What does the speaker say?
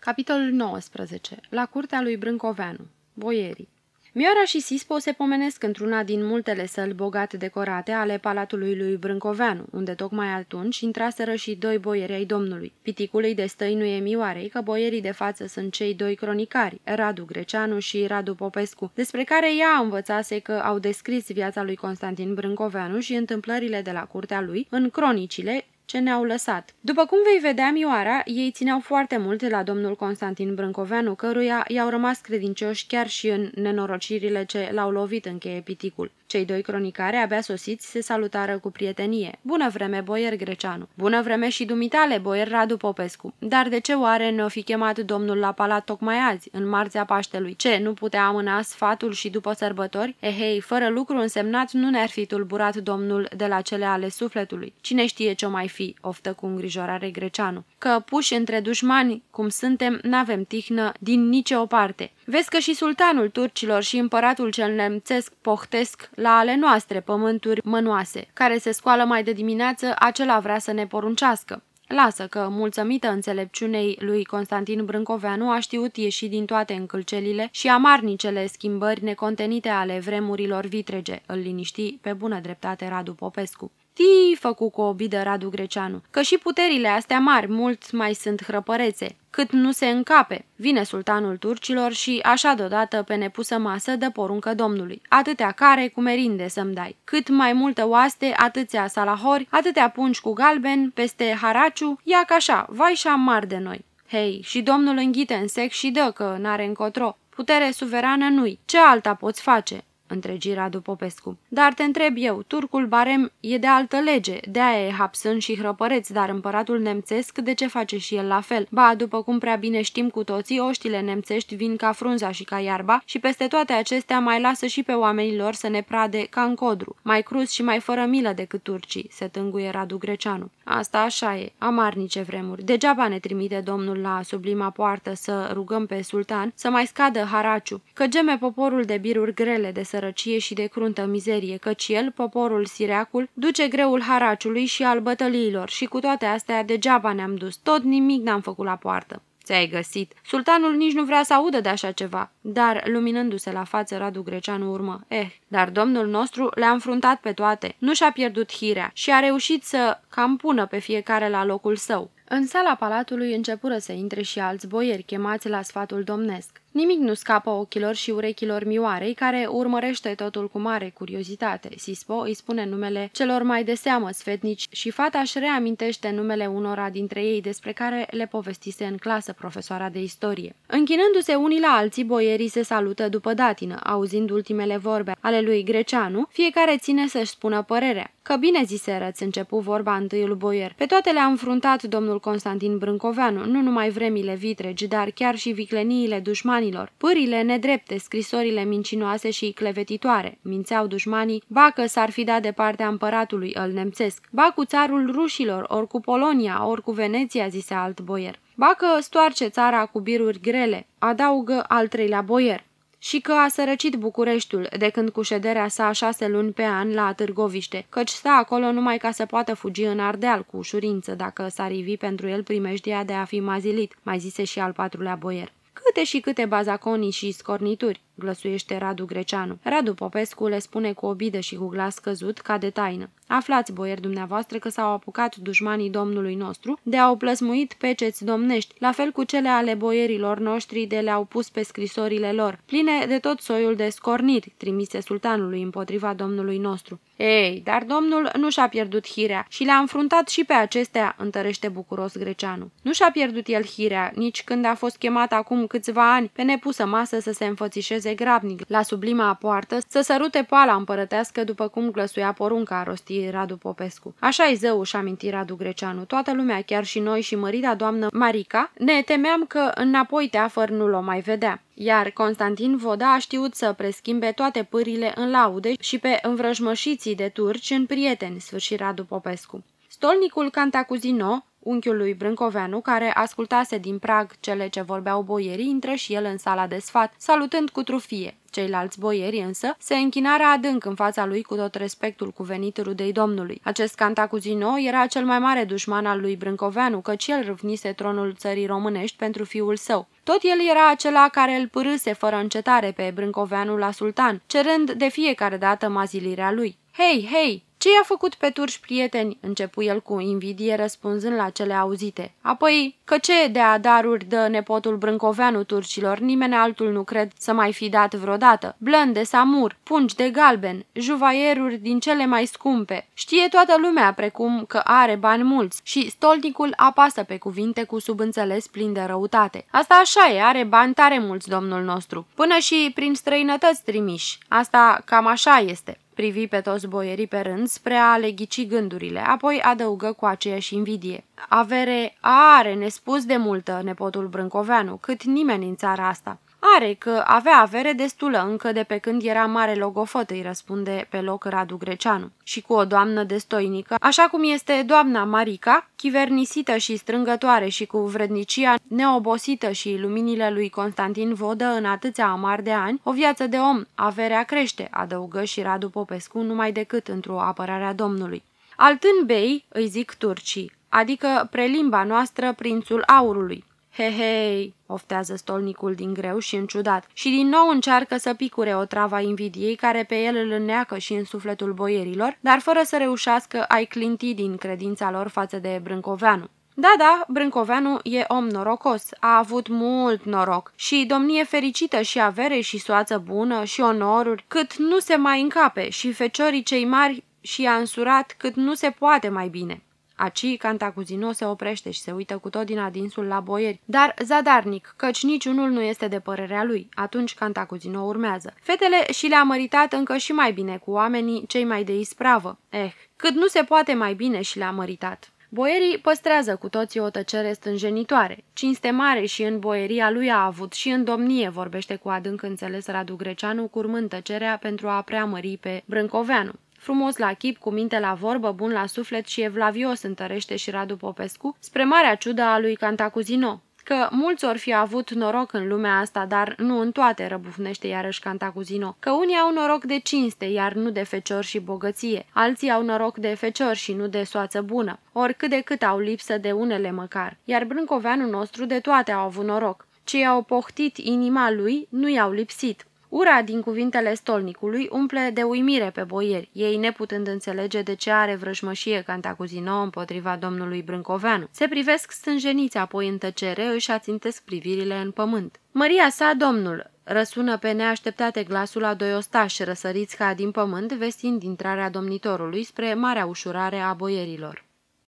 Capitolul 19. La curtea lui Brâncoveanu. Boierii. Mioara și Sispo se pomenesc într-una din multele săli bogate decorate ale palatului lui Brâncoveanu, unde tocmai atunci intraseră și doi boieri ai domnului. Piticul îi destăinuie Mioarei că boierii de față sunt cei doi cronicari, Radu Greceanu și Radu Popescu, despre care ea învățase că au descris viața lui Constantin Brâncoveanu și întâmplările de la curtea lui în cronicile ce ne-au lăsat. După cum vei vedea, Mioara, ei țineau foarte mult la domnul Constantin Brâncoveanu, căruia i-au rămas credincioși chiar și în nenorocirile ce l-au lovit în cheie piticul. Cei doi cronicare, abia sosiți, se salutară cu prietenie. Bună vreme, boier Greceanu! Bună vreme și dumitale, boier Radu Popescu! Dar de ce oare ne-o fi chemat domnul la palat tocmai azi, în marțea Paștelui? Ce, nu putea amâna sfatul și după sărbători? Ehei, eh, fără lucru însemnat nu ne-ar fi tulburat domnul de la cele ale sufletului. Cine știe ce mai fi, oftă cu îngrijorare Greceanu. Că puși între dușmani, cum suntem, n-avem tihnă din nicio o parte. Vezi că și sultanul turcilor și împăratul cel nemțesc pohtesc la ale noastre pământuri mănoase. Care se scoală mai de dimineață, acela vrea să ne poruncească. Lasă că, mulțumită înțelepciunei lui Constantin Brâncoveanu, a știut ieși din toate încălcelile și amarnicele schimbări necontenite ale vremurilor vitrege, îl liniști pe bună dreptate Radu Popescu. Tii, făcu cu o bidă Radu Greceanu, că și puterile astea mari mult mai sunt hrăpărețe, cât nu se încape. Vine sultanul turcilor și, așa deodată, pe nepusă masă, dă poruncă domnului. Atâtea care cu merinde să-mi dai. Cât mai multă oaste, atâția salahori, atâtea pungi cu galben, peste haraciu, ia ca așa, vai și amar de noi. Hei, și domnul înghite în sec și dă că n-are încotro. Putere suverană nu-i. Ce alta poți face? Întregi Radu Popescu. Dar te întreb eu, turcul barem e de altă lege, de-aia e hapsân și hrăpăreț, dar împăratul nemțesc de ce face și el la fel? Ba, după cum prea bine știm cu toții, oștile nemțești vin ca frunza și ca iarba și peste toate acestea mai lasă și pe oamenii lor să ne prade ca în codru, mai cruz și mai fără milă decât turcii, se tânguie Radu Greceanu. Asta așa e, amarnice vremuri. Degeaba ne trimite domnul la sublima poartă să rugăm pe sultan să mai scadă haraciu, că geme poporul de biruri grele de să sărăcie și de cruntă mizerie, căci el, poporul sireacul, duce greul haraciului și al bătăliilor și cu toate astea degeaba ne-am dus, tot nimic n-am făcut la poartă. Ți-ai găsit. Sultanul nici nu vrea să audă de așa ceva. Dar, luminându-se la față, Radu Greceanu urmă. Eh, dar domnul nostru le-a înfruntat pe toate. Nu și-a pierdut hirea și a reușit să cam pună pe fiecare la locul său. În sala palatului începură să intre și alți boieri chemați la sfatul domnesc. Nimic nu scapă ochilor și urechilor mioarei, care urmărește totul cu mare curiozitate. Sispo îi spune numele celor mai de seamă sfetnici și fata își reamintește numele unora dintre ei despre care le povestise în clasă profesoara de istorie. Închinându-se unii la alții, boierii se salută după datină, auzind ultimele vorbe ale lui Greceanu, fiecare ține să-și spună părerea. Că bine ziserăți, începu vorba întâiul boier. Pe toate le-a înfruntat domnul Constantin Brâncoveanu, nu numai vremile vitregi, dar chiar și vicleniile dușmanilor, pârile nedrepte, scrisorile mincinoase și clevetitoare. Mințeau dușmanii, ba că s-ar fi dat de partea împăratului îl nemțesc, ba cu țarul rușilor, ori cu Polonia, ori cu Veneția, zise alt boier. Ba că stoarce țara cu biruri grele, adaugă al treilea boier și că a sărăcit Bucureștiul de când cu șederea sa șase luni pe an la Târgoviște, căci sta acolo numai ca să poată fugi în Ardeal cu ușurință dacă s-ar ivi pentru el primejdia de a fi mazilit, mai zise și al patrulea boier. Câte și câte bazaconii și scornituri, glăsuiește Radu Greceanu. Radu Popescu le spune cu obidă și cu glas căzut, ca de taină. Aflați, boieri dumneavoastră, că s-au apucat dușmanii domnului nostru de a-o plăsmuit peceți domnești, la fel cu cele ale boierilor noștri de le-au pus pe scrisorile lor, pline de tot soiul de scorniri trimise sultanului împotriva domnului nostru. Ei, dar domnul nu și-a pierdut hirea și le-a înfruntat și pe acestea, întărește bucuros Greceanu. Nu și-a pierdut el hirea, nici când a fost chemat acum câțiva ani pe nepusă masă să se înfățișeze grabnic la sublima poartă, să sărute poala împărătească după cum glăsuia porunca, rosti Radu Popescu. Așa-i zău, și aminti Radu Greceanu. Toată lumea, chiar și noi și mărita doamnă Marica, ne temeam că înapoi teafăr nu l-o mai vedea iar Constantin Voda a știut să preschimbe toate pârile în laude și pe învrăjmășiții de turci în prieteni, sfârșit Radu Popescu. Stolnicul Cantacuzino, Unchiul lui Brâncoveanu, care ascultase din prag cele ce vorbeau boierii, intră și el în sala de sfat, salutând cu trufie. Ceilalți boieri însă se închinară adânc în fața lui cu tot respectul cuvenit rudei domnului. Acest Cantacuzino era cel mai mare dușman al lui Brâncoveanu, căci el râvnise tronul țării românești pentru fiul său. Tot el era acela care îl pârâse fără încetare pe Brâncoveanu la sultan, cerând de fiecare dată mazilirea lui. Hei, hei, ce i-a făcut pe turci prieteni?" începu el cu invidie răspunzând la cele auzite. Apoi, că ce de daruri dă nepotul Brâncoveanu turcilor, nimeni altul nu cred să mai fi dat vreodată. Blân de samur, pungi de galben, juvaieruri din cele mai scumpe. Știe toată lumea precum că are bani mulți și stolnicul apasă pe cuvinte cu subînțeles plin de răutate. Asta așa e, are bani tare mulți, domnul nostru, până și prin străinătăți trimiși. Asta cam așa este privi pe toți boierii pe rând spre a le ghici gândurile, apoi adăugă cu aceeași invidie. Avere are nespus de multă nepotul Brâncoveanu, cât nimeni în țara asta. Are, că avea avere destulă încă de pe când era mare logofot, îi răspunde pe loc Radu Greceanu. Și cu o doamnă destoinică, așa cum este doamna Marica, chivernisită și strângătoare și cu vrednicia neobosită și luminile lui Constantin Vodă în atâția amar de ani, o viață de om, averea crește, adăugă și Radu Popescu numai decât într-o apărare a Domnului. Altân bei, îi zic turcii, adică prelimba noastră prințul aurului. He, hei, oftează stolnicul din greu și înciudat și din nou încearcă să picure o trava invidiei care pe el îl înneacă și în sufletul boierilor, dar fără să reușească ai clinti din credința lor față de Brâncoveanu. Da, da, Brâncoveanu e om norocos, a avut mult noroc și domnie fericită și avere și soață bună și onoruri, cât nu se mai încape și feciorii cei mari și a însurat cât nu se poate mai bine. Aci Cantacuzino se oprește și se uită cu tot din adinsul la boieri, dar zadarnic, căci niciunul nu este de părerea lui. Atunci Cantacuzino urmează. Fetele și le-a măritat încă și mai bine cu oamenii cei mai de ispravă. Eh, cât nu se poate mai bine și le-a măritat. Boierii păstrează cu toții o tăcere stânjenitoare. Cinste mare și în boieria lui a avut și în domnie, vorbește cu adânc înțeles Radu Greceanu, curmând tăcerea pentru a preamări pe Brâncoveanu. Frumos la chip, cu minte la vorbă, bun la suflet și evlavios întărește și Radu Popescu, spre marea ciudă a lui Cantacuzino. Că mulți or fi avut noroc în lumea asta, dar nu în toate, răbufnește iarăși Cantacuzino. Că unii au noroc de cinste, iar nu de fecior și bogăție. Alții au noroc de fecior și nu de soață bună. Ori cât de cât au lipsă de unele măcar. Iar brâncoveanul nostru de toate au avut noroc. Ce au pohtit inima lui, nu i-au lipsit. Ura din cuvintele stolnicului umple de uimire pe boieri, ei neputând înțelege de ce are vrăjmășie Cantacuzino împotriva domnului Brâncoveanu. Se privesc stânjeniți apoi în tăcere, își ațintesc privirile în pământ. Măria sa, domnul, răsună pe neașteptate glasul a doi ostași răsăriți ca din pământ, vestind intrarea domnitorului spre marea ușurare a boierilor.